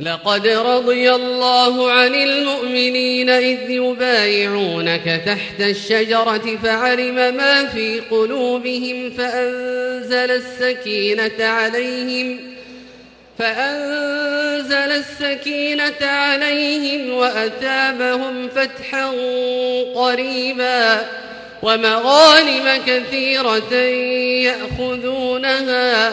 لقد رضي الله عن المؤمنين إذ يبايعونك تحت الشجرة فعلم ما في قلوبهم فأنزل السكينة عليهم فأنزل السكينة عليهم وأتابهم فتحا قريبا ومغانم كثيرة يأخذونها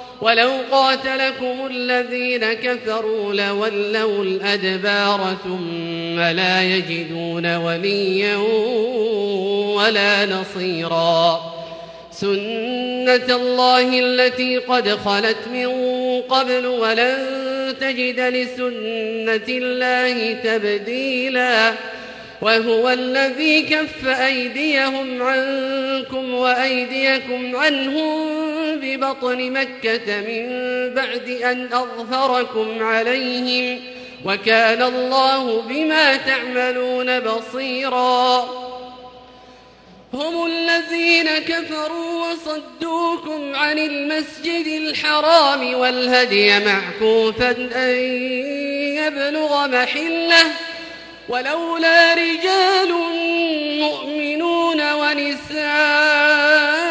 ولو قاتلكم الذين كفروا لولوا الأدبار ثم لا يجدون وليا ولا نصيرا. سنة الله التي قد خلت من قبل ولن تجد لسنة الله تبديلا. وهو الذي كف أيديهم عنكم وأيديكم عنهم ببطن مكة من بعد أن أظهركم عليهم وكان الله بما تعملون بصيراً. هم الذين كفروا وصدوكم عن المسجد الحرام والهدي معكوفا أن يبلغ محلة ولولا رجال مؤمنون ونساء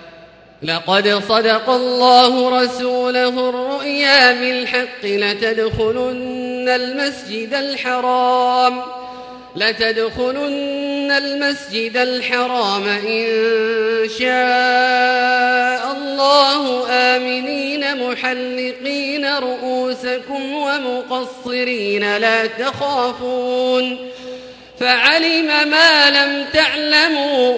لقد صدق الله رسوله الرؤيا بالحق لتدخلن المسجد الحرام لتدخلن المسجد الحرام. إن شاء الله آمنين محلقين رؤوسكم ومقصرين لا تخافون. فعلم ما لم تعلموا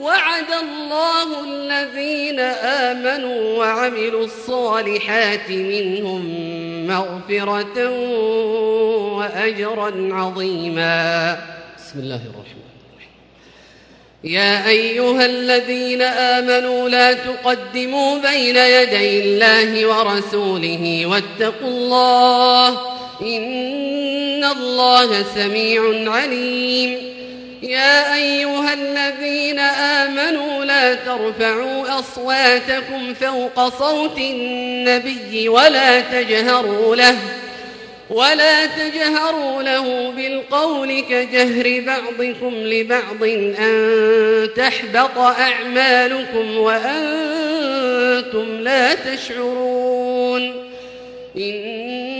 وعد الله الذين آمنوا وعملوا الصالحات منهم مغفرة وأجرا عظيما. بسم الله الرحمن يا أيها الذين آمنوا لا تقدموا بين يدي الله ورسوله واتقوا الله إن الله سميع عليم. يا أيها الذين آمنوا لا ترفعوا أصواتكم فوق صوت النبي ولا تجهروا له ولا تجهروا له بالقول كجهر بعضكم لبعض أن تحبط أعمالكم وأنتم لا تشعرون إن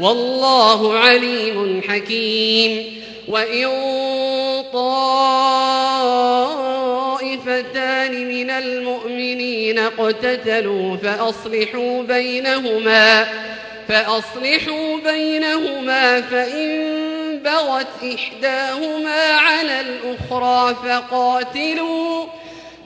والله عليم حكيم. وإن طائفتان من المؤمنين اقتتلوا فأصلحوا بينهما فأصلحوا بينهما فإن بغت إحداهما على الأخرى فقاتلوا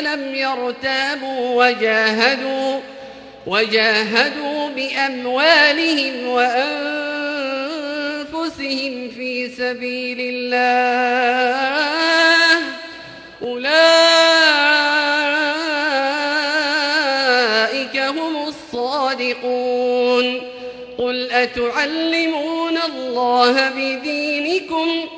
لم يرتابوا وجاهدوا وجاهدوا بأموالهم وأنفسهم في سبيل الله. أولئك هم الصادقون. قل أتعلمون الله بدينكم؟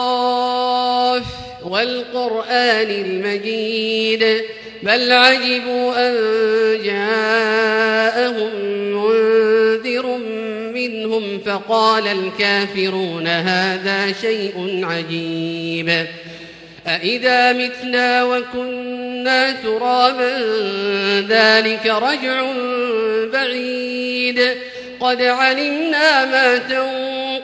والقرآن المجيد بل عجبوا أن جاءهم منذر منهم فقال الكافرون هذا شيء عجيب أإذا متنا وكنا ترابا ذلك رجع بعيد قد علمنا ما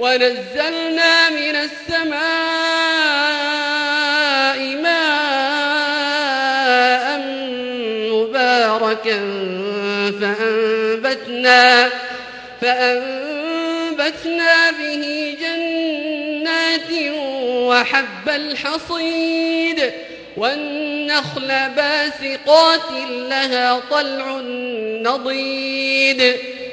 ونزلنا من السماء ماء مباركا فأنبتنا فأنبتنا به جنات وحب الحصيد والنخل باسقات لها طلع نضيد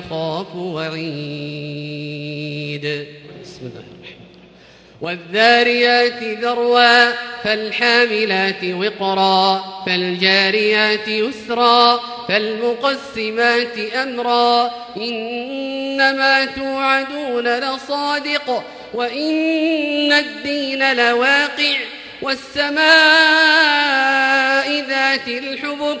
يخاف وعيد. بسم الله الرحمن والذاريات ذروا فالحاملات وقرا فالجاريات يسرا فالمقسمات أمرا. إنما توعدون لصادق وإن الدين لواقع والسماء ذات الحبك.